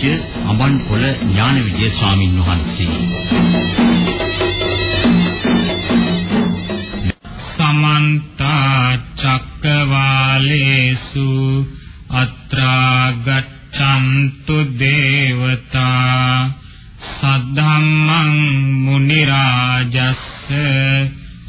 පූජ්‍ය අඹන්පොළ ඥානවිජය ස්වාමින් වහන්සේ. සමන්ත චක්කවාලේසු අත්‍රා ගච්ඡන්තු දේවතා සද්ධම්මං මුනි රාජස්ස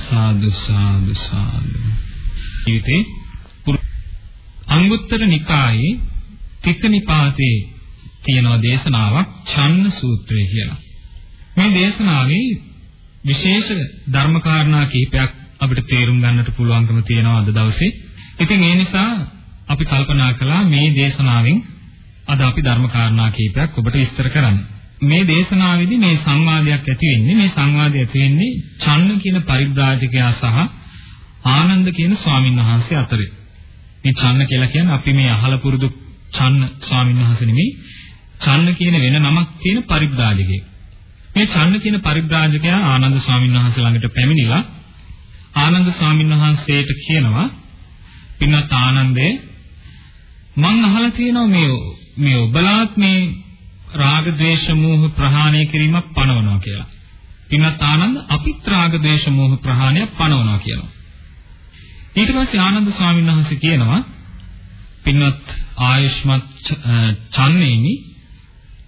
සාදු සාදු සාදු ඊටේ අංගුත්තර නිකායේ තික්ක නිපාතේ තියෙන දේශනාවක් ඡන්න සූත්‍රය කියලා. මේ දේශනාවේ විශේෂ ධර්මකාරණා කිහිපයක් අපිට තේරුම් ගන්නට පුළුවන්කම තියෙනවා අද දවසේ. ඉතින් ඒ නිසා අපි කල්පනා කළා මේ දේශනාවෙන් අද අපි ධර්මකාරණා කිහිපයක් ඔබට විස්තර කරන්න. මේ දේශනාවේදී මේ සංවාදයක් ඇති වෙන්නේ මේ සංවාදය ඇති වෙන්නේ ඡන්න කියන පරිබ්‍රාජකයා සහ ආනන්ද කියන ස්වාමින් වහන්සේ අතරේ. මේ ඡන්න කියලා කියන්නේ අපි මේ අහල පුරුදු ඡන්න ස්වාමීන් වහන්සේ නෙමෙයි ඡන්න කියන වෙන නමක් තියෙන පරිබ්‍රාජකයෙක්. මේ ඡන්න කියන පරිබ්‍රාජකයා ආනන්ද ස්වාමීන් වහන්සේ ළඟට පැමිණිලා ආනන්ද ස්වාමීන් වහන්සේට කියනවා පින්වත් ආනන්දේ මං අහලා තියෙනවා මේ මේ ඔබලාත් මේ රාග ద్వේෂ මෝහ ප්‍රහාණය කිරීමක් පනවනවා කියලා. පින්වත් ආනන්ද අපිත් රාග ద్వේෂ මෝහ ප්‍රහාණය පනවනවා කියනවා. ඊට පස්සේ ආනන්ද ස්වාමීන් වහන්සේ කියනවා පින්වත් ආයෂ්මත් චන්නේනි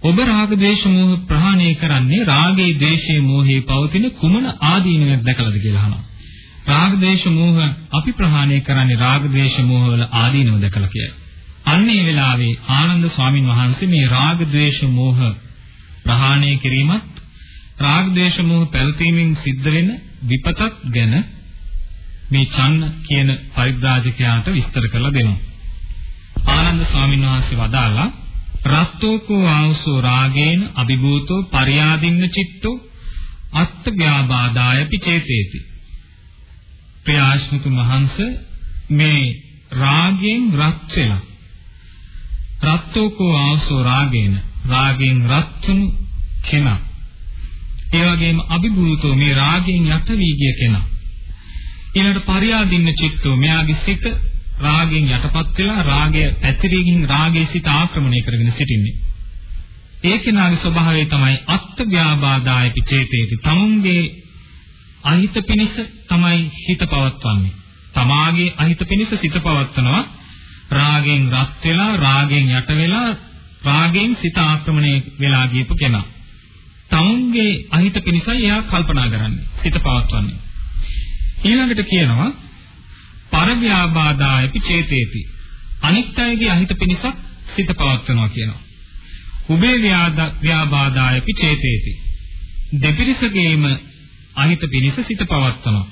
ඔබ රාග ද්වේෂ මෝහ ප්‍රහාණය කරන්නේ රාගේ ද්වේෂේ මෝහේ පවතින කුමන ආදීනයක් දැකලාද කියලා අහනවා. රාග ද්වේෂ මෝහ අපි ප්‍රහාණය කරන්නේ රාග ද්වේෂ මෝහ වල ආදීනව දැකලා කියලා. අන්න ඒ වෙලාවේ ආනන්ද ස්වාමින් වහන්සේ මේ රාග දේශ මොහ ප්‍රහාණය කිරීමත් රාග දේශ මොහ පැවතීමෙන් සිද්ධ වෙන විපතක් ගැන මේ චන්න කියන පරිබ්‍රාජකයාට විස්තර කරලා දෙනවා. ආනන්ද ස්වාමීන් වහන්සේ වදාලා රත්තෝකෝ ආවසෝ රාගේන අභිභූතෝ පරියාදින්න චිත්තෝ අත්ථ ව්‍යාබාදායපි චේතේති ප්‍රයාශ්මිතු මහන්ස මේ රාගයෙන් රත් වෙලා රත්තෝකෝ ආවසෝ රාගේන රාගයෙන් රත්තුණු කෙනා ඒ වගේම අභිභූතෝ මේ රාගයෙන් යට වී ගිය කෙනා ඊළඟට පරියාදින්න චිත්තෝ මෙයාගේ සිත රාගයෙන් යටපත් වෙලා රාගය පැතිරීගෙන රාගයේ සිත ආක්‍රමණය කරගෙන සිටින්නේ. ඒ කෙනාගේ ස්වභාවය තමයි අත්ත් ව්‍යාබාදාය පිචේතේති. තමුන්ගේ අහිත පිනිස තමයි හිත පවත්වන්නේ. තමාගේ අහිත පිනිස සිත පවත්වනවා. රාගෙන් රත් වෙලා රාගෙන් යට වෙලා රාගෙන් සිත ආක්‍රමණය වෙලා ගියපු කෙනා. තමුන්ගේ අහිත පිනිසයි එයා කල්පනා කරන්නේ. සිත පවත්වන්නේ. ඊළඟට කියනවා පරව්‍යාබාදායපි චේතේති. අනිත් අයගේ අහිත පිණිසක් සිත පවත්වනවා කියනවා. උබේ ව්‍යාබාදායපි චේතේති. දෙපිරිසගේම අහිත පිණිස සිත පවත්වනවා.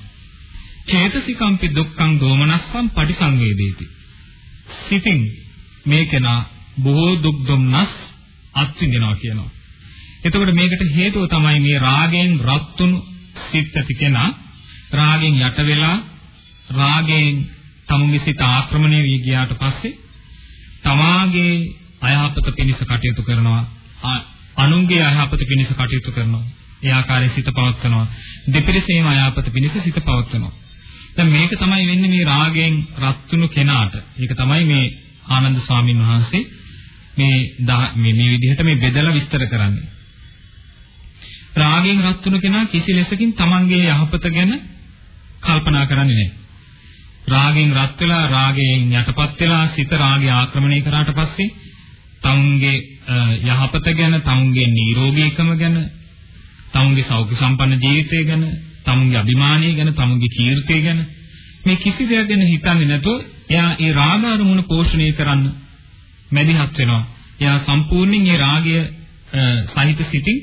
චේතසිකම්පි දුක්ඛං දෝමනස්සං පටිසංවේදේති. සිතින් මේකේනා බොහෝ දුක් දුම්නස් අත්විඳිනවා කියනවා. එතකොට මේකට හේතුව තමයි මේ රාගයෙන් රත්තුණු සිත් ඇති කෙනා රාගෙන් යට වෙලා රාගයෙන් තමුන්ගේ සිත ආක්‍රමණය වී ගියාට පස්සේ තමාගේ අයහපත පිණිස කටයුතු කරනවා අනුන්ගේ අයහපත පිණිස කටයුතු කරනවා. ඒ ආකාරයෙන් සිත පවත්වනවා. දෙපිරිසේම අයහපත පිණිස සිත පවත්වනවා. දැන් මේක තමයි වෙන්නේ මේ රාගයෙන් රත්තුණු කෙනාට. ඒක තමයි මේ ආනන්ද ස්වාමීන් වහන්සේ මේ මේ මේ විදිහට මේ බෙදලා විස්තර කරන්නේ. රාගයෙන් රත්තුණු කෙනා කිසි ලෙසකින් තමන්ගේ යහපත ගැන කල්පනා කරන්නේ නැහැ. රාගෙන් රත් වෙලා රාගයෙන් යටපත් වෙලා සිත රාගය ආක්‍රමණය කරාට පස්සේ තමුන්ගේ යහපත ගැන තමුන්ගේ නිරෝගීකම ගැන තමුන්ගේ සෞඛ්‍ය සම්පන්න ජීවිතය ගැන තමුන්ගේ අභිමානය ගැන, තමුන්ගේ කීර්තිය ගැන මේ කිසි දෙයක් ගැන හිතන්නේ නැතුව එයා ඒ රාග අරමුණ පෝෂණය කරන්න මැදිහත් වෙනවා. එයා සම්පූර්ණයෙන් ඒ රාගය සහිත සිටින්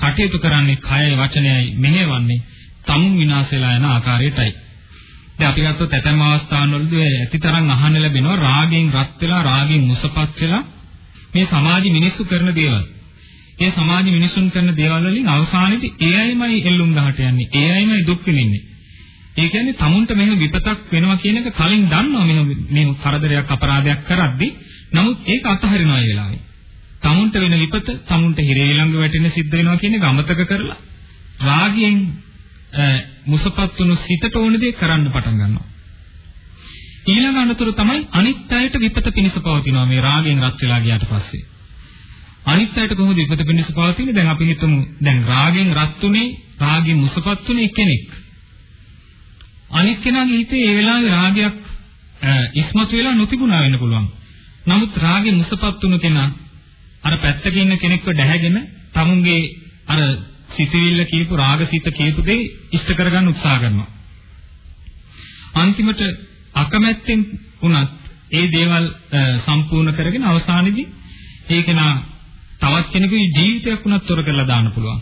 කටයුතු කරන්නේ කයයි වචනයයි මෙහෙවන්නේ තමුන් විනාශ වෙලා යන ආකාරයටයි. දැන් අපි ගත්තොත් ඇතැම් අවස්ථාවවලදී ඇතිතරම් අහන්න ලැබෙනවා රාගයෙන් රත් වෙලා රාගයෙන් මුසපත් වෙලා මේ සමාජ මිනිස්සු කරන දේවල්. ඒ සමාජ මිනිසුන් කරන දේවල් වලින් අවසානයේදී ඒ අයමයි එල්ලුම් ගහට යන්නේ. ඒ අයමයි දුක් විඳින්නේ. ඒ කියන්නේ tamunට මෙහෙම විපතක් වෙනවා කියන එක කලින් දන්නවා මෙහෙම මේ කරදරයක් අපරාධයක් කරද්දී. නමුත් ඒක අතහරිනවා ඒ වෙලාවේ. tamunට වෙන විපත tamunට හිරේ ළඟ වැටෙන සිද්ධ වෙනවා කියන එක අමතක කරලා රාගයෙන් මුසපත් වුණු සිතට ඕන දේ කරන්න පටන් ගන්නවා. ඊළඟ අනතුරු තමයි අනිත් අයට විපත පිණිස පවතිනවා මේ රාගයෙන් රත් වෙලා ගියාට පස්සේ. අනිත් අයට කොහොමද විපත පිණිස පවතින්නේ? දැන් අපි හිතමු දැන් රාගෙන් රත් උනේ රාගෙන් මුසපත් උනේ කෙනෙක්. අනිත් කෙනාගේ හිතේ ඒ වෙලාවේ රාගයක් ඉස්මතු වෙලා නොතිබුණා වෙන්න පුළුවන්. නමුත් රාගෙන් මුසපත් වුණු කෙනා අර පැත්තක ඉන්න කෙනෙක්ව දැහැගෙන තමුන්ගේ අර සිතවිල්ල කියපු රාගසිත කියපු දේ ඉෂ්ට කරගන්න උත්සාහ කරනවා. අන්තිමට අකමැත්තෙන් වුණත් ඒ දේවල් සම්පූර්ණ කරගෙන අවසානයේදී ඒක නා තවත් කෙනෙකුගේ ජීවිතයක් වුණත් තොර කරලා දාන්න පුළුවන්.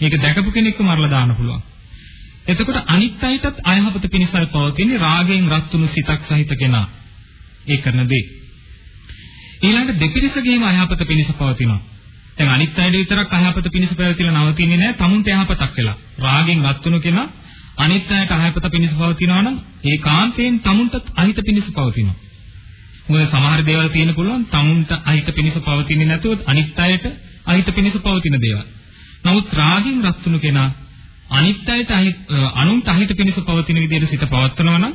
මේක දැකපු කෙනෙක්ව මරලා දාන්න පුළුවන්. එතකොට අනිත් අයටත් අයහපත පිණිසයි පවතින්නේ රාගයෙන් රත් වුණු සිතක් සහිත කෙනා. ඒ කරන දේ. ඊළඟට දෙපිරිසගේම අයහපත පිණිස පවතිනවා. දැන් අනිත් අයට විතරක් අයහපත පිණිස පැවතිලා නවතින්නේ නැහැ. tamunට යහපතක් වෙලා. රාගෙන් රත් වුණු කෙනා අනිත් අයට අයහපත පිණිස පවතිනවා නම් ඒකාන්තයෙන් tamunටත් අහිත පිණිස පවතිනවා. මොකද සමහර දේවල් තියෙන්න පුළුවන් tamunට අහිත පිණිස පවතින්නේ නැතුව අනිත් අයට අහිත පිණිස පවතින දේවල්. නමුත් රාගයෙන් රත් වුණු කෙනා අනිත් අයට අනුන්ට අහිත පිණිස පවතින විදිහට සිත පවත්වනවා නම්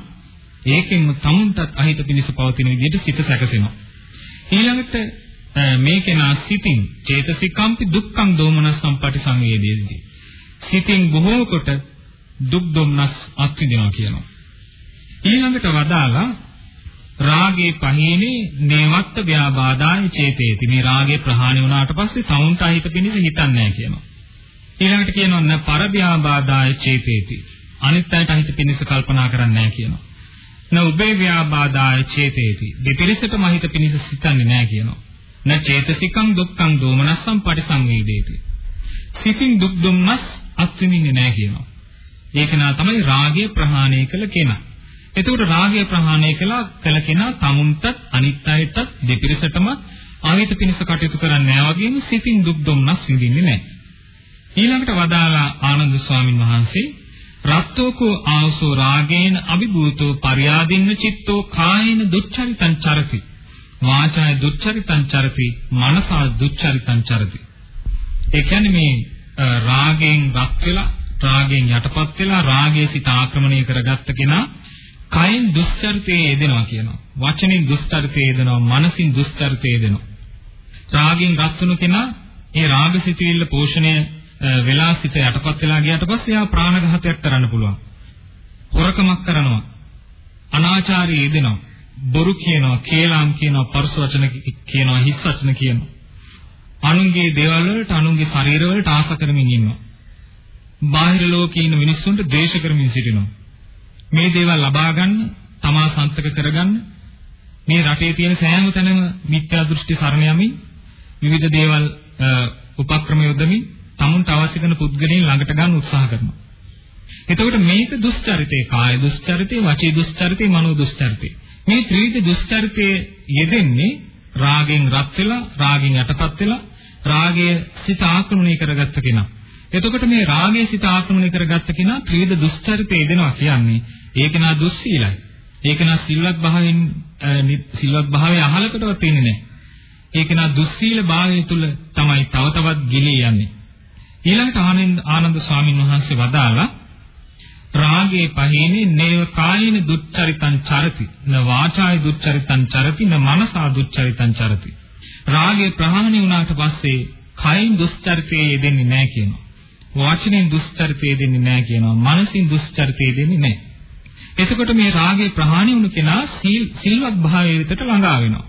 ඒකෙන් tamunටත් අහිත පිණිස පවතින විදිහට සිත සැකසෙනවා. ඊළඟට මේ කෙනා සිතින් චේතසිකම්පි දුක්ඛං දෝමනස්සම් පටිසංවේදේති. සිතින් බොහෝ කොට දුක් දුම්නස් අත්විඳිනවා කියනවා. ඊළඟට වදාලා රාගේ පහේනේ නේවත්ත ව්‍යාබාදාය චේතේති. මේ රාගේ ප්‍රහාණය වුණාට පස්සේ සමුන්ට අහිත පිණිස හිතන්නේ නැහැ කියනවා. ඊළඟට කියනවා න පරව්‍යාබාදාය චේතේති. අනිත් අයට අහිත පිණිස කල්පනා කරන්නේ නැහැ කියනවා. න උබේ ව්‍යාබාදාය චේතේති. දෙපිරිසටම අහිත පිණිස සිතන්නේ නැහැ කියනවා. න චේතසිකං දුක්ඛං දෝමනස්සං පටිසංවේදේති. සිතින් දුක් දුම්නස් අත්විඳින්නේ නැහැ කියනවා. ඒක නා තමයි රාගය ප්‍රහාණය කළ කෙනා. එතකොට රාගය ප්‍රහාණය කළා කළ කෙනා tamunටත් අනිත් අයටත් දෙපිරිසටම ආවිත පිණිස කටයුතු කරන්නේ නැහැ වගේම සිතින් දුක් දුම්නස් විඳින්නේ නැහැ. ඊළඟට වදාලා ආනන්ද ස්වාමින් වහන්සේ රත්තෝකෝ ආවසෝ රාගේන අභිභූතෝ පරියාදින්න චිත්තෝ කායේන දුච්චරිතං චරති වාචාය දුච්චරිතං චරති මනසා දුච්චරිතං චරති ඒ කියන්නේ මේ රාගයෙන් රත් වෙලා රාගයෙන් යටපත් වෙලා රාගයේ සිත ආක්‍රමණය කරගත්ත කෙනා කයින් දුස්චරිතයේ යෙදෙනවා කියනවා. වචනෙන් දුස්චරිතයේ යෙදෙනවා, මනසින් දුස්චරිතයේ යෙදෙනවා. රාගයෙන් රත්තුණු කෙනා ඒ රාගසිතවිල්ල පෝෂණය වෙලා සිත යටපත් වෙලා ගියාට පස්සේ එයා ප්‍රාණඝාතයක් කරන්න පුළුවන්. හොරකමක් කරනවා. අනාචාරයේ යෙදෙනවා. බොරු කියනවා, කේලම් කියනවා, පරුස වචන කියනවා, හිස් වචන කියනවා. අනුන්ගේ දේවල් වලට, අනුන්ගේ ශරීර වලට ආස කරමින් ඉන්නවා. බාහිර ලෝකේ ඉන්න මිනිස්සුන්ට ද්වේෂ කරමින් සිටිනවා. මේ දේවල් ලබා ගන්න, තමා සන්තක කරගන්න මේ රටේ තියෙන සෑම තැනම මිත්‍යා දෘෂ්ටි සරණ යමින් විවිධ දේවල් උපක්‍රම යොදමින් තමුන්ට අවශ්‍ය කරන පුද්ගලයන් ළඟට ගන්න උත්සාහ කරනවා. එතකොට මේක දුස්චරිතේ කාය දුස්චරිතේ වචී දුස්චරිතේ මනෝ දුස්චරිතේ. මේ ත්‍රිවිධ දුස්චරිතයේ යෙදෙන්නේ රාගෙන් රත් වෙලා රාගෙන් යටපත් වෙලා රාගය සිත ආක්‍රමණය කරගත්ත කෙනා. එතකොට මේ රාගයේ සිත ආක්‍රමණය කරගත්ත කෙනා ත්‍රිවිධ දුස්චරිතේ යෙදෙනවා කියන්නේ ඒක නා දුස්සීලයි. ඒක නා සිල්වත් භාවයෙන් සිල්වත් භාවයේ අහලකටවත් වෙන්නේ නැහැ. ඒක නා දුස්සීල භාවය තුල තමයි තව තවත් ගිලී යන්නේ. ඊළඟට ආනන්ද ආනන්ද ස්වාමීන් වහන්සේ වදාලා රාගේ පහේනේ නේව කායින දුච්චරිතං චරති න වාචාය දුච්චරිතං චරති න මනසා දුච්චරිතං චරති රාගේ ප්‍රහාණය වුණාට පස්සේ කයින් දුස්චරිතයේ යෙදෙන්නේ නැහැ කියනවා වචනෙන් දුස්චරිතයේ යෙදෙන්නේ නැහැ කියනවා මනසින් දුස්චරිතයේ යෙදෙන්නේ නැහැ එතකොට මේ රාගේ ප්‍රහාණය වුණු කෙනා සිල්වත් භාවයේ විතට ළඟා වෙනවා.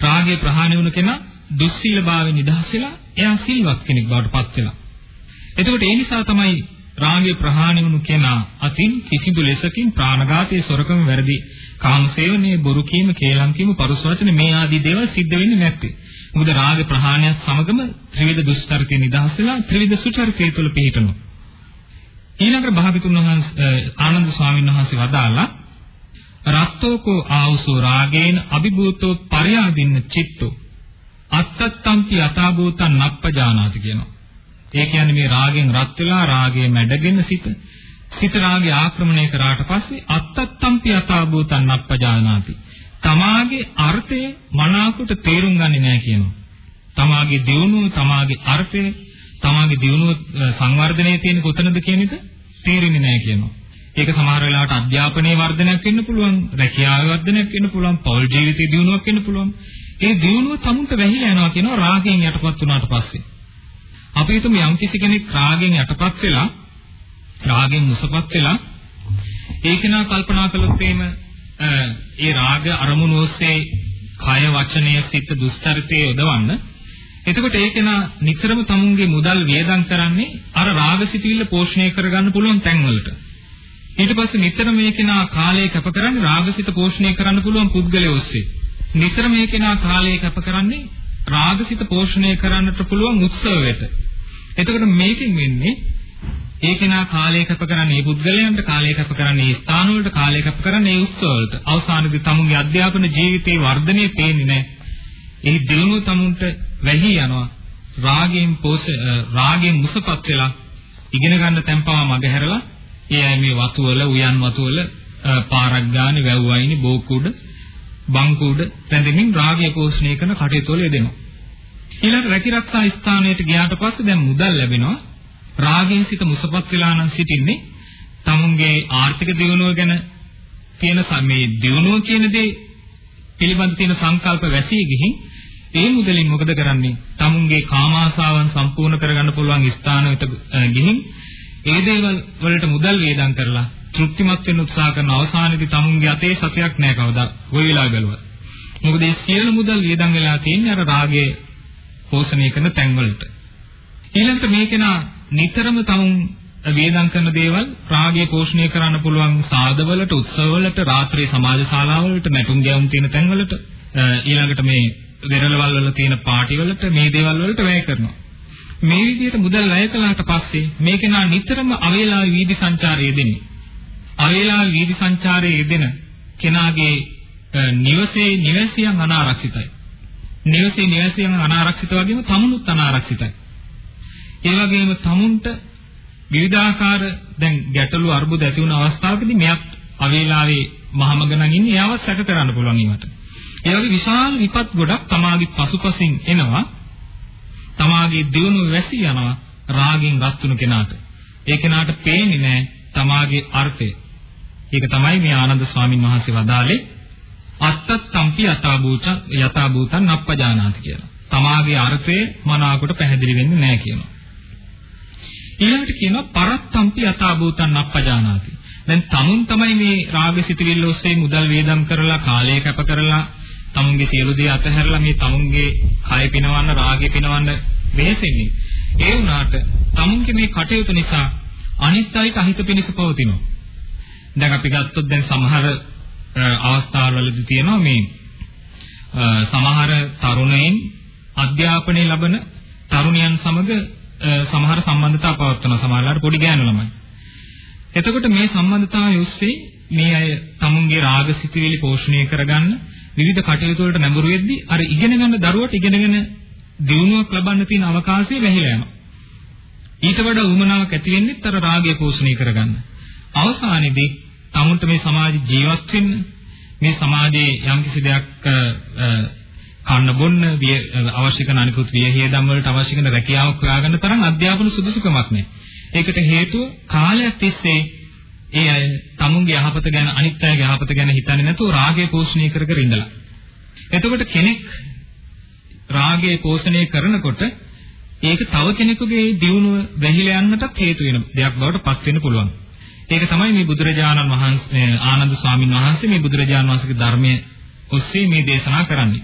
රාගේ ප්‍රහාණය වුණු කෙනා දුස්සීල භාවයෙන් නිදහස් වෙලා එයා සිල්වත් කෙනෙක් බවට පත් වෙනවා. එතකොට ඒ නිසා තමයි රාගය ප්‍රහාණය වුණු කෙනා අතින් කිසිදු ලෙසකින් ප්‍රාණඝාතයේ සොරකම වැරදි කාමසේවනයේ බොරු කීම කේලම් කීම පරුස වචන මේ ආදී දේවල් සිද්ධ වෙන්නේ නැත්තේ. මොකද රාග ප්‍රහාණයත් සමගම ත්‍රිවිධ දුෂ්චරිතය නිදහස් වෙලා ත්‍රිවිධ සුචරිතය තුළ පිහිටනවා. ඊළඟට භාගතුන් වහන්සේ ආනන්ද ස්වාමීන් වහන්සේ වදාලා රත්තෝකෝ ආවසෝ රාගේන අභිභූතෝ පරයාදින්න චිත්තෝ අත්තත්තම්පි යථාභූතං නප්පජානාති කියනවා. ඒ කියන්නේ මේ රාගෙන් රත් වෙලා රාගයේ මැඩගෙන සිට සිත රාගය ආක්‍රමණය කරාට පස්සේ අත්තත්තම්පි යථාභූතං නප්පජානාති. තමාගේ අර්ථය මනාකොට තේරුම් ගන්නේ නැහැ කියනවා. තමාගේ දියුණුව තමාගේ අර්ථය තමාගේ දියුණුව සංවර්ධනයේ තියෙන කොතනද කියන එක තේරෙන්නේ නැහැ කියනවා. ඒක සමහර වෙලාවට අධ්‍යාපනයේ වර්ධනයක් වෙන්න පුළුවන්, රැකියාවේ වර්ධනයක් වෙන්න පුළුවන්, පෞල් ජීවිතයේ දියුණුවක් වෙන්න පුළුවන්. ඒ දියුණුව තමුන්ට වැහිලා යනවා කියනවා රාගයෙන් යටපත් වුණාට පස්සේ. අපි හිතමු යම් කිසි කෙනෙක් රාගයෙන් යටපත් වෙලා රාගෙන් මුසපත් වෙලා ඒක නා කල්පනා කළොත් එහෙම ඒ රාග අරමුණු ඔස්සේ කය වචනය සිත දුස්තරිතේ යොදවන්න. එතකොට ඒක නා නිතරම තමුන්ගේ මුදල් වියදම් කරන්නේ අර රාගසිතවිල්ල පෝෂණය කරගන්න පුළුවන් තැන්වලට. ඊට පස්සේ නිතර මේක නා කාලය කැප කරන්නේ රාගසිත පෝෂණය කරන්න පුළුවන් පුද්ගලයා ඔස්සේ. නිතර මේක නා කාලය කැප කරන්නේ රාගසිත පෝෂණය කරන්නට පුළුවන් උත්සවයට. එතකොට මේකෙන් වෙන්නේ ඒ කෙනා කාලය කැප කරන්නේ මේ පුද්ගලයන්ට කාලය කැප කරන්නේ මේ ස්ථාන වලට කාලය කැප කරන්නේ මේ උත්සව වලට අවසානයේදී තමුන්ගේ අධ්‍යාපන ජීවිතේ වර්ධනය පේන්නේ නැහැ. ඒ දිනුව තමුන්ට වැහි යනවා. රාගයෙන් පෝෂ රාගයෙන් මුසපත් වෙලා ඉගෙන ගන්න තැන්පව මගහැරලා ඒ අය මේ වතු වල උයන් වතු වල පාරක් ගානේ වැව් වයිනේ බෝකුඩ බංකුඩ තැඳෙමින් රාගය පෝෂණය කරන කටයුතු වල යෙදෙනවා. ඊළඟ රැකිරක්ෂා ස්ථානයට ගියාට පස්සේ දැන් මුදල් ලැබෙනවා. රාගයෙන් සිත මුසපත් වෙලා නම් සිටින්නේ තමුන්ගේ ආර්ථික දියුණුව ගැන තියෙන මේ දියුණුව කියන දේ පිළිබඳ තියෙන සංකල්ප වැසී ගිහින් ඒ මුදලින් මොකද කරන්නේ? තමුන්ගේ කාමාශාවන් සම්පූර්ණ කරගන්න පුළුවන් ස්ථානවලට ගිහින් ඒ දේවල් වලට මුදල් වේදම් කරලා තෘප්තිමත් වෙන්න උත්සාහ කරන අවසානයේදී තමුන්ගේ අතේ සතයක් නැහැ කවදා කොයි වෙලාව බැලුවත්. මොකද මේ සියලු මුදල් වේදම් වෙලා තියෙන්නේ අර රාගයේ පෝෂණය කරන තැන්වලට. ඊළඟට මේකේනා නිතරම තමුන් වේදම් කරන දේවල් රාගය පෝෂණය කරන්න පුළුවන් සාදවලට උත්සවවලට රාත්‍රී සමාජ ශාලාවලට නැටුම් ගැයුම් තියෙන තැන්වලට ඊළඟට මේ වෙරළවල් වල තියෙන පාටි වලට මේ දේවල් වලට වැය කරනවා. මේ විදිහට මුදල් වැය කළාට පස්සේ මේක නා නිතරම අවේලාවේ වීදි සංචාරයේ දෙන්නේ අවේලාවේ වීදි සංචාරයේ යෙදෙන කෙනාගේ නිවසේ නිවසියන් අනාරක්ෂිතයි. නිවසේ නිවසියන් අනාරක්ෂිත වගේම තමුණුත් අනාරක්ෂිතයි ඒ වගේම තමුන්ට විවිධාකාර දැන් ගැටලු අර්බුද ඇති වුණ අවස්ථාවකදී මෙයක් අවේලාවේ මහමගණන් ඉන්නේ එයාව සැක කරන්න පුළුවන් ඊමට. ඒ වගේ විශාල විපත් ගොඩක් තමාගේ පසුපසින් එනවා. තමාගේ දියුණුව වැසී යනවා රාගෙන් රත් වුණු කෙනාට. ඒ කෙනාට පේන්නේ නැහැ තමාගේ අර්ථය. ඒක තමයි මේ ආනන්ද ස්වාමින් වහන්සේ වදාළේ අත්තත්තම්පි යථාභූත යථාභූතං අප්පජානාති කියලා. තමාගේ අර්ථය මනාවකට පැහැදිලි වෙන්නේ නැහැ කියනවා. ඊළඟට කියනවා පරත්තම්පි යථාභූතං අප්පජානාති. දැන් තමුන් තමයි මේ රාගසිතවිල්ල ඔස්සේ මුදල් වේදම් කරලා කාලය කැප කරලා තමුන්ගේ සියලු දේ අතහැරලා මේ තමුන්ගේ කය පිනවන්න රාගය පිනවන්න වෙහෙසෙන්නේ. ඒ වුණාට තමුන්ගේ මේ කටයුතු නිසා අනිත් අයට අහිත පිණිස පවතිනවා. දැන් අපි ගත්තොත් දැන් සමහර අවස්ථාවලදී තියෙනවා මේ සමහර තරුණයින් අධ්‍යාපනය ලබන තරුණියන් සමග සමහර සම්බන්ධතා පවත්වන සමහරලාට පොඩි ගෑනු ළමයි. එතකොට මේ සම්බන්ධතාවය ඔස්සේ මේ අය තමුන්ගේ රාගසිතවිලි පෝෂණය කරගන්න විවිධ කටයුතු වලට නැඹුරු වෙද්දී අර ඉගෙන ගන්න දරුවට ඉගෙනගෙන දියුණුවක් ලබන්න තියෙන අවකාශය වැහිලා යනවා. ඊට වඩා උමනාවක් ඇති වෙන්නේ අර රාගය පෝෂණය කරගන්න. අවසානයේදී තමුන්ට මේ සමාජ ජීවත් වෙන්න මේ සමාජයේ යම්කිසි දෙයක් කන්න බොන්න අවශ්‍ය කරන අනිකුත් වියහියදම් වලට අවශ්‍ය කරන රැකියාවක් හොයාගන්න තරම් අධ්‍යාපන සුදුසුකමක් නැහැ. ඒකට හේතුව කාලයක් තිස්සේ ඒ අය තමුන්ගේ යහපත ගැන අනිත් අයගේ යහපත ගැන හිතන්නේ නැතුව රාගය පෝෂණය කර කර ඉඳලා. එතකොට කෙනෙක් රාගය පෝෂණය කරනකොට ඒක තව කෙනෙකුගේ දියුණුව වැහිලා යන්නටත් හේතු වෙන දෙයක් බවට පත් වෙන්න පුළුවන්. ඒක තමයි මේ බුදුරජාණන් වහන්සේ ආනන්ද ස්වාමීන් වහන්සේ මේ බුදුරජාණන් වහන්සේගේ ධර්මයේ ඔස්සේ මේ දේශනා කරන්නේ.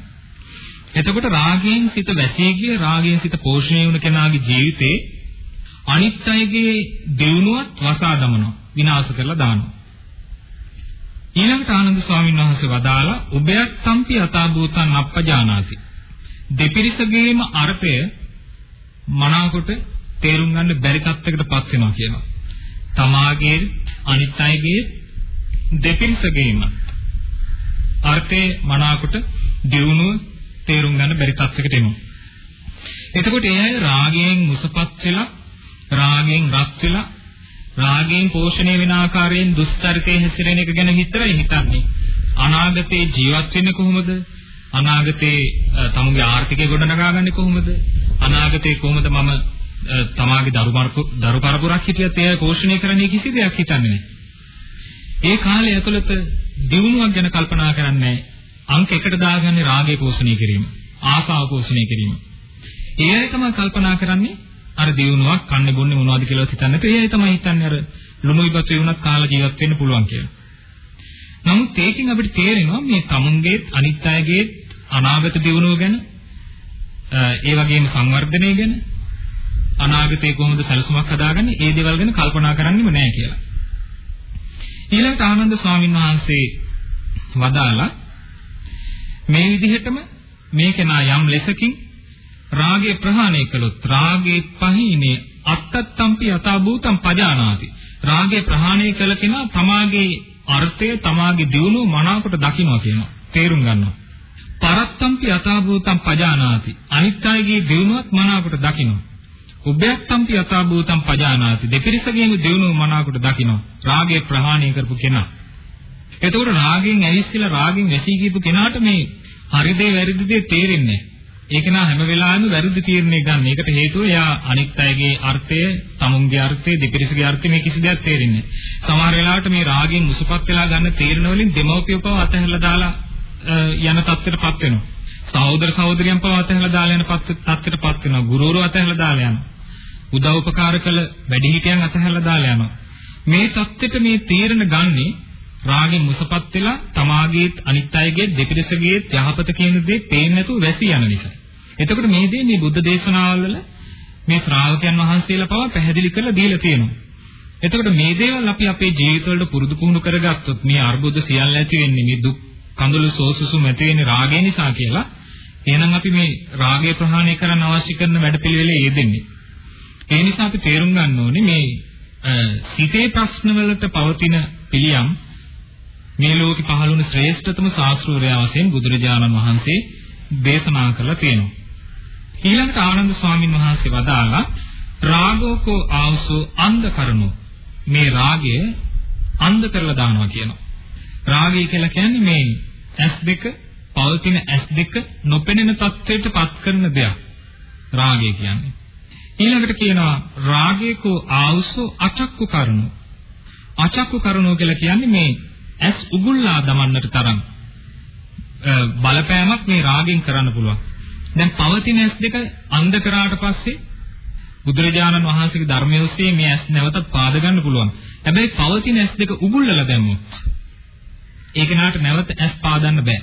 එතකොට රාගයෙන් සිත වැසී ගිය රාගයෙන් සිත පෝෂණය වුණ කෙනාගේ ජීවිතේ අනිත් අයගේ දියුණුවත් වසා දමනවා විනාශ කරලා දානවා. ඊළඟට ආනන්ද ස්වාමීන් වහන්සේ වදාලා උභයත් සම්පි අතාභූතං අප්පජානාති. දෙපිරිසගේම අර්ථය මනාකොට තේරුම් ගන්න බැරි තත්යකටපත් වෙනවා කියනවා. තමාගේ අනිත් අයගේ දෙපිරිසගේම අර්ථේ මනාකොට දියුණුව තේරුම් ගන්න බැරි තත්යකට එනවා එතකොට ඒ අය රාගයෙන් මුසපත් වෙලා රාගයෙන් රත් වෙලා රාගයෙන් පෝෂණය වෙන ආකාරයෙන් දුස්චරිතයේ හැසිරෙන එක ගැන විතරයි හිතන්නේ. අනාගතේ ජීවත් වෙන්නේ කොහොමද? අනාගතේ තමුගේ ආර්ථිකය ගොඩනගාගන්නේ කොහොමද? අනාගතේ කොහොමද මම තමාගේ දරු දරු පරපුරක් හිටියත් ඒ පෝෂණය කරන්නේ කිසි දෙයක් හිතන්නේ නැහැ. ඒ කාලය ඇතුළත දියුණුවක් ගැන කල්පනා කරන්නේ අංක එකට දාගන්නේ රාගය පෝෂණය කිරීම, ආසාව පෝෂණය කිරීම. ඒ අය තමයි කල්පනා කරන්නේ අර දියුණුවක් කන්නේ බොන්නේ මොනවද කියලා හිතන්නේ නැත්නම් ඒ අය තමයි හිතන්නේ අර ලුණු විපත් වුණත් කාලා ජීවත් වෙන්න පුළුවන් කියලා. නමුත් ඒකෙන් අපිට තේරෙනවා මේ තමුන්ගේ අනිත් අයගේ අනාගත දියුණුව ගැන ඒ වගේම සංවර්ධනය ගැන අනාගතේ කොහොමද සැලසුමක් හදාගන්නේ? ඒ දේවල් ගැන කල්පනා කරන්නෙම නැහැ කියලා. ඊළඟට ආනන්ද ස්වාමීන් වහන්සේ වදාලා මේ විදිහටම මේ කෙනා යම් ලෙසකින් රාගය ප්‍රහාණය කළොත් රාගේ පහිනේ අත්තත්තම්පි යථාභූතම් පජානාති. රාගය ප්‍රහාණය කළ කෙනා තමාගේ අර්ථය තමාගේ දියුණුව මනාවකට දකිනවා කියනවා. තේරුම් ගන්නවා. පරත්තම්පි යථාභූතම් පජානාති. අනිත්‍යයේ දියුණුවත් මනාවකට දකිනවා. උභයත්තම්පි යථාභූතම් පජානාති දෙපිරිසගේම දියුණුව මනාවකට දකිනවා රාගය ප්‍රහාණය කරපු කෙනා එතකොට රාගයෙන් ඇවිස්සලා රාගයෙන් වැසී ගියපු කෙනාට මේ හරි දේ වැරදි දේ තේරෙන්නේ නැහැ ඒක නා හැම වෙලාවෙම වැරදි තීරණය ගන්න. ඒකට හේතුව එයා අනිත් අයගේ අර්ථය, තමුන්ගේ අර්ථය, දෙපිරිසගේ අර්ථය මේ කිසි දෙයක් තේරෙන්නේ නැහැ. සමහර වෙලාවට මේ රාගයෙන් මුසුපත් වෙලා ගන්න තීරණ වලින් දෙමව්පියව පව අතහැරලා දාලා යන තත්ත්වයටපත් වෙනවා. සහෝදර සහෝදරියන් පව අතහැරලා දාලා යන තත්ත්වයටපත් වෙනවා. ගුරුවරු අතහැරලා දාලා යනවා. උදව් උපකාර කළ වැඩිහිටියන් අතහැරලා දාලා යනවා. මේ தත්ත්වෙට මේ තීරණ ගන්නේ රාගෙන් මුසපත් වෙලා තමාගේ අනිත් අයගේ දෙපිරිසගේ යහපත කියන දේ පේන්නේ නැතුව වැසී යන නිසා. එතකොට මේ දේ මේ බුද්ධ දේශනාවල මේ ශ්‍රාවකයන් වහන්සේලා පවා පැහැදිලි කරලා දීලා තියෙනවා. එතකොට මේ දේවල් අපි අපේ ජීවිතවලට පුරුදු පුහුණු කරගත්තොත් මේ අර්බුද සියල්ල ඇති වෙන්නේ මේ දුක් කඳුළු සෝසුසුම ඇති වෙන්නේ රාගය නිසා කියලා. එහෙනම් අපි මේ රාගය ප්‍රහාණය කරන්න අවශ්‍ය කරන වැඩපිළිවෙලේ යෙදෙන්නේ. ඒ නිසා අපි තේරුම් ගන්න ඕනේ මේ සිතේ ප්‍රශ්නවලට පවතින පිළියම් මේ ලෝකේ පහළ වුණු ශ්‍රේෂ්ඨතම ශාස්ත්‍රූරයා වශයෙන් බුදුරජාණන් වහන්සේ දේශනා කළා තියෙනවා. ඊළඟට ආනන්ද ස්වාමීන් වහන්සේ වදාලා රාගෝකෝ ආවසෝ අන්ධ කරනු මේ රාගය අන්ධ කරලා දානවා කියනවා. රාගය කියලා කියන්නේ මේ S2 පවතින S2 නොපෙනෙන තත්ත්වයට පත් කරන දෙයක්. රාගය කියන්නේ. ඊළඟට කියනවා රාගේකෝ ආවසෝ අචක්කු කරනු. අචක්කු කරනෝ කියලා කියන්නේ මේ S උගුල්ලා දමන්නට තරම් බලපෑමක් මේ රාගෙන් කරන්න පුළුවන්. දැන් පවතින ඇස් දෙක අන්ධ කරාට පස්සේ බුදුරජාණන් වහන්සේගේ ධර්මයේ ඔස්සේ මේ ඇස් නැවතත් පාද ගන්න පුළුවන්. හැබැයි පවතින ඇස් දෙක උගුල්ලලා දැම්මොත් ඒ කෙනාට නැවත ඇස් පාදන්න බෑ.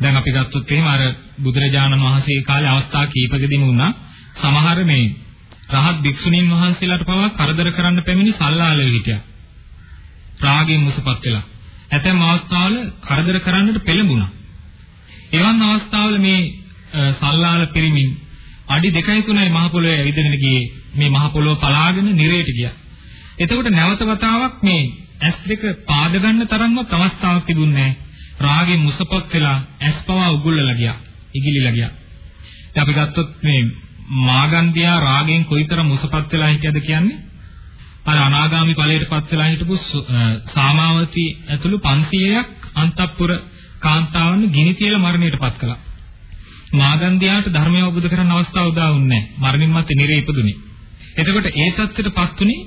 දැන් අපි ගත්තොත් එහෙම අර බුදුරජාණන් වහන්සේ කාලේ අවස්ථා කීපකදීම වුණා සමහර මේ රහත් භික්ෂුණීන් වහන්සේලාට පවා කරදර කරන්න පැමිණි සල්ලාලෙ හිටියා. රාගයෙන් මුසපත් වෙලා. ඇතැම් අවස්ථාවල කරදර කරන්නට පෙළඹුණා. එවන් අවස්ථාවල මේ සල්ලාල පිරිමින් අඩි 2යි 3යි මහ පොළොවේ ඇවිදගෙන ගියේ මේ මහ පොළොව පලාගෙන නිරේට ගියා. එතකොට නැවත වතාවක් මේ ඇස් දෙක පාද ගන්න තරම්වත් අවස්ථාවක් තිබුණේ නැහැ. රාගෙන් මුසපත් වෙලා ඇස් පවා උගුල්ලලා ගියා. ඉගිලිලා ගියා. ඉතින් අපි ගත්තොත් මේ මාගන්ධියා රාගෙන් කොයිතරම් මුසපත් වෙලා හිටියද කියන්නේ අර අනාගාමි ඵලයටපත් වෙලා හිටපු සාමාවතී ඇතුළු 500ක් අන්තපුර කාන්තාවන් ගිනි තියලා මරණයටපත් කළා. මාගන්ධයාට ධර්මය අවබෝධ කරගන්න අවස්ථාව උදා වුණේ නැහැ. මරණින් මත්තේ නිරේ ඉපදුනේ. එතකොට ඒ தත්ත්වයටපත් උනේ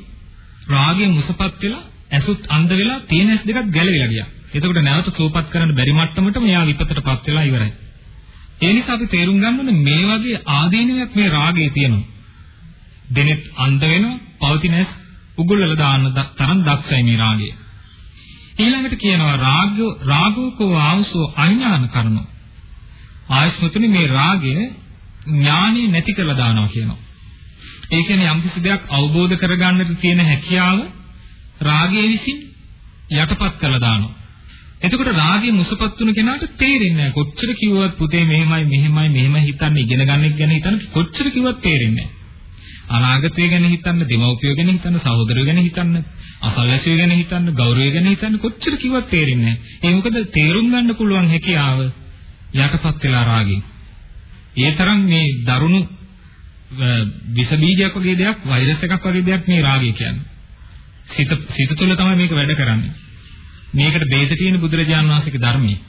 රාගයෙන් මුසපත් වෙලා ඇසුත් අන්ධ වෙලා තියෙන ඇස් දෙකක් ගැලවිලා ගියා. එතකොට නැවත සෝපත් කරන්න බැරි මට්ටමට මෙයා විපතටපත් වෙලා ඉවරයි. ඒ නිසා අපි තේරුම් ගන්න ඕනේ මේ වගේ ආදීනයක් මේ රාගයේ තියෙනවා. දෙනෙත් අන්ධ වෙනවා, පවතින ඇස් උගුල්වල දාන්න තරම් දක්ෂයි මේ රාගය. ඊළඟට කියනවා රාගෝ රාගෝකෝ ආවසෝ අඥාන කරනෝ ආයස්මතුනි මේ රාගය ඥානෙ නැති කරලා දානවා කියනවා. ඒ කියන්නේ යම්කිසි දෙයක් අවබෝධ කරගන්නට තියෙන හැකියාව රාගය විසින් යටපත් කළා දානවා. එතකොට රාගයේ මුසපත් වුණ කෙනාට තේරෙන්නේ නැහැ. කොච්චර කිව්වත් පුතේ මෙහෙමයි මෙහෙමයි මෙහෙම හිතන්න ඉගෙන ගන්න එක ගැන හිතන්න කොච්චර කිව්වත් තේරෙන්නේ නැහැ. අනාගතය ගැන හිතන්න, දෙමව්පියෝ ගැන හිතන්න, සහෝදරයෝ ගැන හිතන්න, අසල්වැසියෝ ගැන හිතන්න, ගෞරවය ගැන හිතන්න කොච්චර කිව්වත් තේරෙන්නේ නැහැ. ඒ මොකද තේරුම් ගන්න පුළුවන් හැකියාව යටපත් වෙලා රාගයෙන්. ඒ තරම් මේ දරුණු විස බීජයක් වගේ දෙයක්, වෛරස් එකක් වගේ දෙයක් මේ රාගය කියන්නේ. සිත සිත තුළ තමයි මේක වැඩ කරන්නේ. මේකට බේත තියෙන බුදුරජාණන් වහන්සේගේ ධර්මයේ.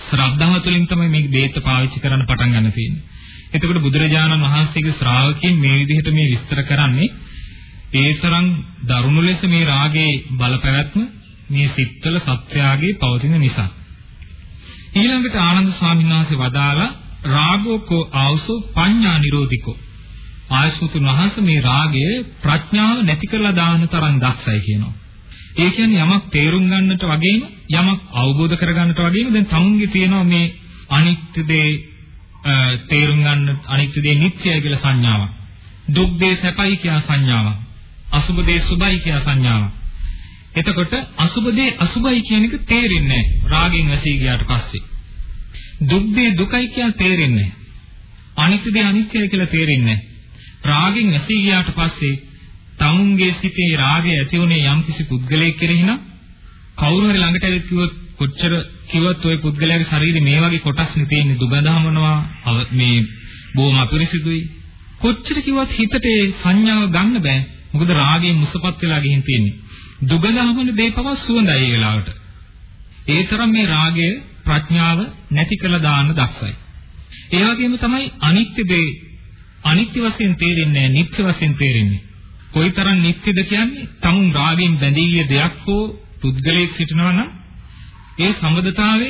ශ්‍රද්ධාව තුළින් තමයි මේක බේත පාවිච්චි කරන්න පටන් ගන්න තියෙන්නේ. එතකොට බුදුරජාණන් වහන්සේගේ ශ්‍රාවකයන් මේ විදිහට මේ විස්තර කරන්නේ ඒ තරම් දරුණු ලෙස මේ රාගයේ බලපැවැත්ම මේ සිත්වල සත්‍යාගේ පවතින නිසා. ඊළඟට ආනන්ද ස්වාමීන් වහන්සේ වදාලා රාගෝකෝ ආවසෝ පඤ්ඤා නිරෝධිකෝ ආයසුතුන් වහන්සේ මේ රාගය ප්‍රඥාව නැති කරලා දාන තරම් දක්ෂයි කියනවා. ඒ කියන්නේ යමක් තේරුම් ගන්නට වගේම යමක් අවබෝධ කර ගන්නට වගේම දැන් තමුන්ගේ තියෙනවා මේ අනිත්‍ය දේ තේරුම් ගන්න අනිත්‍ය දේ නිත්‍යයි කියලා සංඥාවක්. දුක් දේ සැපයි කියලා සංඥාවක්. අසුබ දේ සුබයි කියලා සංඥාවක්. එතකොට අසුබ දේ අසුබයි කියන එක තේරෙන්නේ නැහැ රාගෙන් වැසී ගියාට පස්සේ. දුක් දේ දුකයි කියලා තේරෙන්නේ නැහැ. අනිත්‍ය දේ අනිත්‍යයි කියලා තේරෙන්නේ නැහැ. රාගෙන් වැසී ගියාට පස්සේ තමුන්ගේ සිතේ රාගය ඇති වුණේ යම්කිසි පුද්ගලයෙක් කෙරෙහි නම් කවුරු හරි ළඟට ඇවිත් කිව්වොත් කොච්චර කිව්වොත් ওই පුද්ගලයාගේ ශරීරේ මේ වගේ කොටස් නේ තියෙන්නේ දුගඳහමනවා මේ බොහොම අපිරිසිදුයි. කොච්චර කිව්වත් හිතට ඒ සංඥාව ගන්න බෑ. මොකද රාගයෙන් මුසපත් වෙලා ගිහින් තියෙන්නේ. දුගඳහමන දේ පවා සුවඳයි ඒ වෙලාවට. ඒ තරම් මේ රාගය ප්‍රඥාව නැති කළ දාන්න දක්සයි ඒ වගේම තමයි අනිත්‍ය දේ අනිත්‍ය වශයෙන් තේරෙන්නේ නැහැ නිත්‍ය වශයෙන් තේරෙන්නේ කොයිතරම් නිත්‍යද කියන්නේ තමුන් රාගයෙන් බැඳී ගිය දෙයක් හෝ පුද්ගලයෙක් සිටිනවා නම් ඒ සම්බදතාවය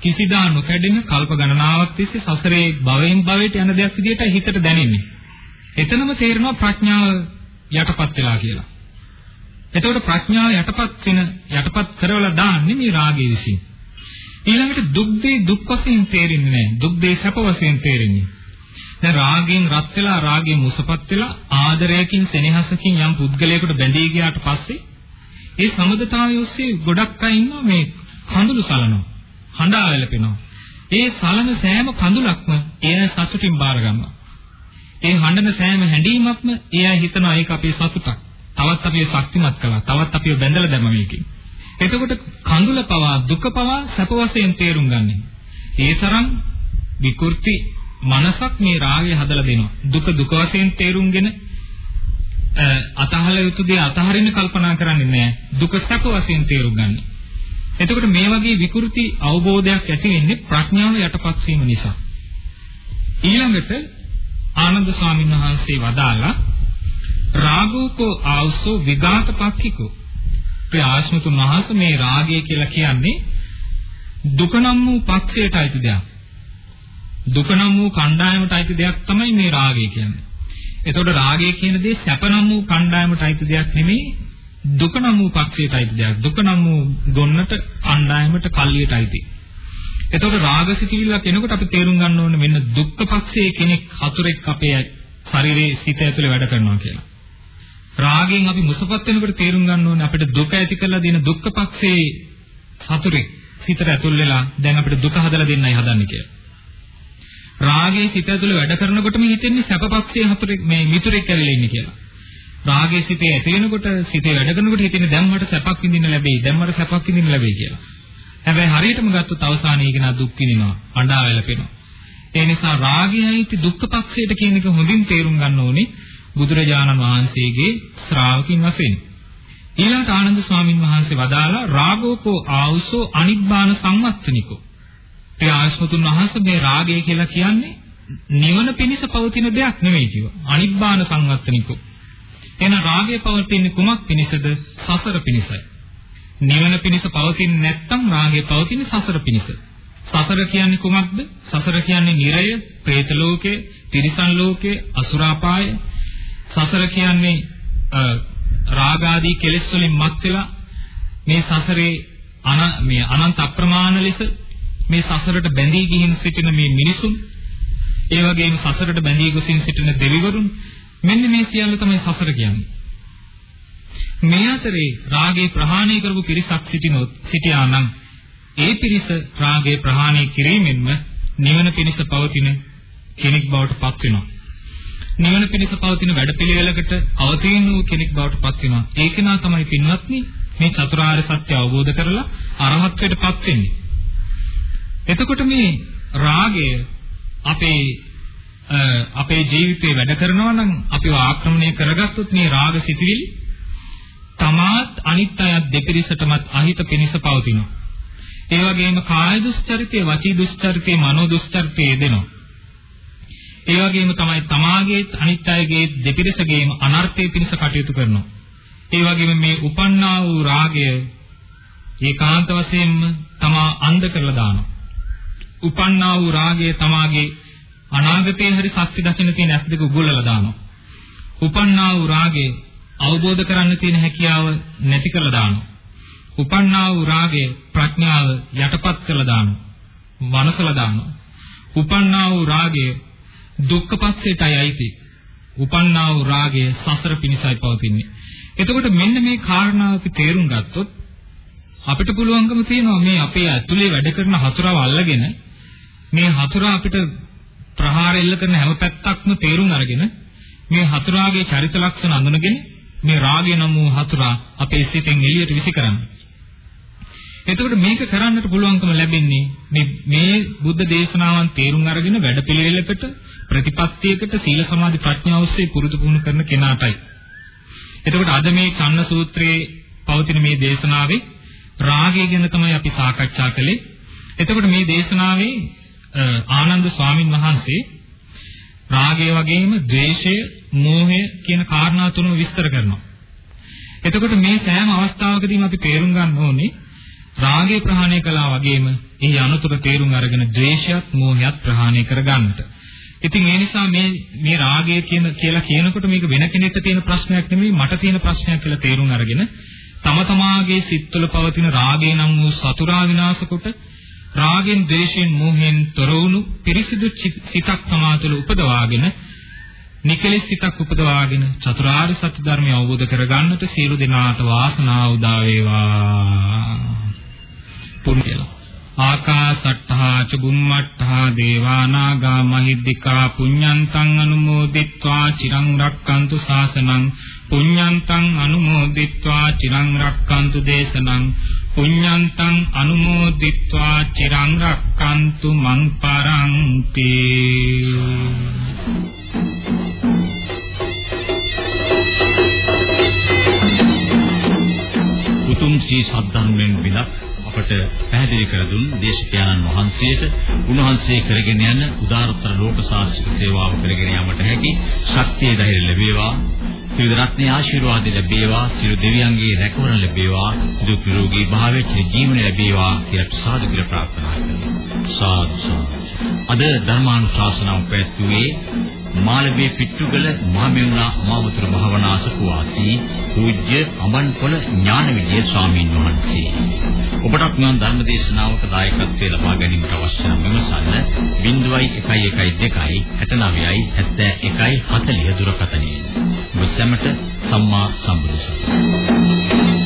කිසිදා නොකැඩෙන කල්ප ගණනාවක් තිස්සේ සසරේ භවයෙන් භවයට යන දෙයක් විදිහට හිතට දැනෙන්නේ. එතනම තේරෙනවා ප්‍රඥාව යටපත් වෙලා කියලා. එතකොට ප්‍රඥාව යටපත් වෙන යටපත් කරවලා දාන්නේ මේ රාගය විසින්. ඊළඟට දුක් දේ දුක් වශයෙන් තේරෙන්නේ නැහැ. දුක් දේ සැප වශයෙන් තේරෙන්නේ. දැන් රාගයෙන් රත් වෙලා රාගයෙන් මුසපත් වෙලා ආදරයකින් සෙනෙහසකින් යම් පුද්ගලයෙකුට බැඳී ගියාට පස්සේ ඒ සමදතාවය ඔස්සේ ගොඩක් අය ඉන්නවා මේ කඳුළු සලනවා හඬා වැළපෙනවා. ඒ සලන සෑම කඳුලක්ම එයා සතුටින් බාර ගන්නවා. ඒ හඬන සෑම හැඬීමක්ම එයා හිතනවා ඒක අපේ සතුටක්. තවත් අපිව ශක්තිමත් කළා. තවත් අපිව බැඳලා දැම මේකෙන් එතකොට කඳුල පවා දුක පවා සැප වශයෙන් තේරුම් ගන්නේ. ඒ තරම් විකෘති මනසක් මේ රාගය හදලා දෙනවා. දුක දුක වශයෙන් තේරුම්ගෙන අතහල යුතු දේ අතහරින්න කල්පනා කරන්නේ නැහැ. දුක සැප වශයෙන් තේරුම් ගන්න. එතකොට මේ වගේ විකෘති අවබෝධයක් ඇති වෙන්නේ ප්‍රඥාව යටපත් වීම නිසා. ඊළඟට ආනන්ද ස්වාමීන් වහන්සේ වදාලා රාගෝකෝ ආවසෝ විගාතපක්ඛිකෝ ප්‍රාශ්මතු මහස මේ රාගය කියලා කියන්නේ දුක නම් වූ පක්ෂයට අයිති දෙයක්. දුක නම් වූ කණ්ඩායමට අයිති දෙයක් තමයි මේ රාගය කියන්නේ. එතකොට රාගය කියන දේ සැප නම් වූ කණ්ඩායමට අයිති දෙයක් නෙමෙයි දුක නම් වූ පක්ෂයට අයිති දෙයක්. දුක නම් වූ ගොන්නට කණ්ඩායමට කල්ලියට අයිති. එතකොට රාගසිතවිල්ලක් එනකොට අපි තේරුම් ගන්න ඕනේ මෙන්න දුක්ඛ පක්ෂයේ කෙනෙක් හතුරෙක් අපේ ශරීරයේ සිත ඇතුලේ වැඩ කරනවා කියලා. රාගයෙන් අපි මුසපත් වෙනකොට තේරුම් ගන්න ඕනේ අපිට දුක ඇති කරලා දෙන දුක්ඛ පක්ෂයේ සතුරෙක් සිතට ඇතුල් වෙලා දැන් අපිට දුක හදලා දෙන්නයි හදන්නේ කියලා. රාගයේ සිත ඇතුළේ වැඩ කරනකොටම හිතෙන්නේ සැපපක්ෂයේ හතුරෙක් මේ මිතුරෙක් ඇවිල්ලා ඉන්නේ කියලා. රාගයේ සිතේ ඇති වෙනකොට සිතේ වැඩ කරනකොට හිතෙන්නේ දැන් මට සැපක් විඳින්න ලැබෙයි දැන් මට සැපක් විඳින්න ලැබෙයි කියලා. හැබැයි හරියටම ගත්තොත් අවසානයේ කෙනා දුක් විඳිනවා අඬා වැළපෙනවා. ඒ නිසා රාගයයි දුක්ඛ පක්ෂයට කියන එක හොඳින් තේරුම් ගන්න ඕනේ බුදුරජාණන් වහන්සේගේ ශ්‍රාවකින් වශයෙන්. ඊළඟට ආනන්ද ස්වාමින් වහන්සේ වදාලා රාගෝකෝ ආවුසෝ අනිබ්බාන සංවත්තනිකෝ ඒ ආශ්‍රතුන් වහන්සේ මේ රාගය කියලා කියන්නේ නිවන පිණිස පවතින දෙයක් නෙවෙයි කිව්වා. අනිබ්බාන සංවත්තනිකෝ. එහෙනම් රාගය පවතින්නේ කුමක් පිණිසද? සසර පිණිසයි. නිවන පිණිස පවතින්නේ නැත්නම් රාගය පවතින්නේ සසර පිණිස. සසර කියන්නේ කුමක්ද? සසර කියන්නේ නිරය, പ്രേත ලෝකය, තිරිසන් ලෝකය, අසුරාපාය. සසර කියන්නේ රාග ආදී කෙලෙස් වලින් මත් වෙලා මේ සසරේ අන මේ අනන්ත අප්‍රමාණ ලෙස මේ සසරට බැඳී ගිහින් සිටින මේ මිනිසුන් ඒ වගේම සසරට බැඳී ගොසින් සිටින දෙවිවරුන් මෙන්න මේ සියල්ල තමයි සසර කියන්නේ. මේ අතරේ රාගේ ප්‍රහාණය කරපු පිරිසක් සිටිනොත් සිටියා නම් ඒ පිරිස රාගේ ප්‍රහාණය කිරීමෙන්ම නිවන පිණිස පවතින කෙනෙක් බවට පත් වෙනවා. නිවන පිණිස පවතින වැඩපිළිවෙලකට අවතීන වූ කෙනෙක් බවට පත් වෙනවා. ඒක නා තමයි පින්වත්නි මේ චතුරාර්ය සත්‍ය අවබෝධ කරලා අරහත්ත්වයට පත් වෙන්නේ. එතකොට මේ රාගය අපේ අපේ ජීවිතේ වැඩ කරනවා නම් අපිව ආක්‍රමණය කරගත්තොත් මේ රාග සිතුවිලි තමාත් අනිත් අයත් දෙපිරිසටමත් අහිත පිණිස පවතිනවා. ඒ වගේම කාය දුස්චරිතය, වචී දුස්චරිතය, මනෝ දුස්චරිතය යෙදෙනවා. ඒ වගේම තමයි තමාගේ අනිත් අයගේ දෙපිරිසගේම අනර්ථය පිණිස කටයුතු කරනවා. ඒ වගේම මේ උපන්නා වූ රාගය ඒකාන්ත වශයෙන්ම තමා අන්ධ කරලා දානවා. උපන්නා වූ රාගය තමාගේ අනාගතයේ හරි සත්‍ය දකින්න තියෙන ඇස් දෙක උගුලලා දානවා. උපන්නා වූ රාගය අවබෝධ කරන්න තියෙන හැකියාව නැති කරලා දානවා. උපන්නා වූ රාගය ප්‍රඥාව යටපත් කරලා දානවා. මනසලා දානවා. උපන්නා වූ රාගය දුක්ඛ පස්සේටයි අයිති. උපන්නා වූ රාගය සසර පිණිසයි පවතින්නේ. එතකොට මෙන්න මේ කාරණාව අපි තේරුම් ගත්තොත් අපිට පුළුවන්කම තියෙනවා මේ අපේ ඇතුලේ වැඩ කරන හතුරව අල්ලගෙන මේ හතුරා අපිට ප්‍රහාර එල්ල කරන හැම පැත්තක්ම තේරුම් අරගෙන මේ හතුරාගේ චරිත ලක්ෂණ අඳුනගෙන මේ රාගය නම් වූ හතුරා අපේ සිතෙන් එළියට විසි කරන්නේ. එතකොට මේක කරන්නට පුළුවන්කම ලැබෙන්නේ මේ මේ බුද්ධ දේශනාවන් තේරුම් අරගෙන වැඩපිළිවෙලකට ප්‍රතිපත්තියකට සීල සමාධි ප්‍රඥා ඔස්සේ පුරුදු පුහුණු කරන කෙනාටයි. එතකොට අද මේ චන්න සූත්‍රයේ පවතින මේ දේශනාවේ රාගය ගැන තමයි අපි සාකච්ඡා කළේ. එතකොට මේ දේශනාවේ ආනන්ද ස්වාමින් වහන්සේ රාගය වගේම ද්වේෂය, මෝහය කියන කාරණා තුනම විස්තර කරනවා. එතකොට මේ සෑම අවස්ථාවකදීම අපි තේරුම් ගන්න ඕනේ රාගය ප්‍රහාණය කළා වගේම එහි අනුතර තේරුම් අරගෙන ද්වේෂයත් මෝහයත් ප්‍රහාණය කරගන්නට. ඉතින් ඒ නිසා මේ මේ රාගය කියන කියලා කියනකොට මේක වෙන කෙනෙක්ට තියෙන ප්‍රශ්නයක් නෙමෙයි මට තියෙන ප්‍රශ්නයක් කියලා තේරුම් අරගෙන තම තමාගේ සිත්වල පවතින රාගය නම් වූ සතුරා විනාශ කොට රාගෙන්, ද්වේෂයෙන්, මෝහයෙන් තොර වුණු පිරිසිදු සිතක් සමාතුල උපදවාගෙන නිකලෙස් සිතක් උපදවාගෙන චතුරාර්ය සත්‍ය ධර්මය අවබෝධ කරගන්නට සියලු දෙනාට වාසනාව උදා වේවා. පුණ්‍යල. ආකාසට්ඨා චුම්මට්ඨා දේවානාගා මහිද්దికා පුඤ්ඤන්තං අනුමෝදිත්වා චිරං රක්칸තු ශාසනං පුඤ්ඤන්තං අනුමෝදිත්වා චිරං රක්칸තු දේශනං පුඤ්ඤන්තං අනුමෝදිත්වා චිරං රක්칸තු මං පරන්ති. උතුම් සී සද්ධර්මයෙන් විලක් අපට පැහැදිලි කර දුන් දේශකයන්න් වහන්සේට උන්වහන්සේ කරගෙන යන උදාාරතර ලෝක ශාස්ත්‍රික සේවාව කරගෙන යාමට හැකි ශක්තිය ධෛර්ය ලැබේවා. ත්‍රිවිධ රත්නයේ ආශිර්වාද ලැබේවා සියලු දෙවියන්ගේ රැකවරණ ලැබේවා දුක් නිරෝගී භාවයේ ජීවන ලැබේවා කියලා සාදු කියලා ප්‍රාර්ථනා කරනවා සාදු අද ධර්මානුශාසනාව පැවැත්වුවේ මාළවේ පිට්ටුගල මහමෙවුනා මාවතුර භාවනාසක වාසී පූජ්‍ය අමන්කොළ ඥානවිජය ස්වාමීන් වහන්සේ. ඔබටත් මම ධර්ම දේශනාවක දායකත්වයේ ලබා ගැනීමට අවශ්‍ය නම් විමසන්න 0112 69යි 71යි 40 දුරකථනයේ. ඔබ සැමට සම්මා සම්බුදු සරණයි.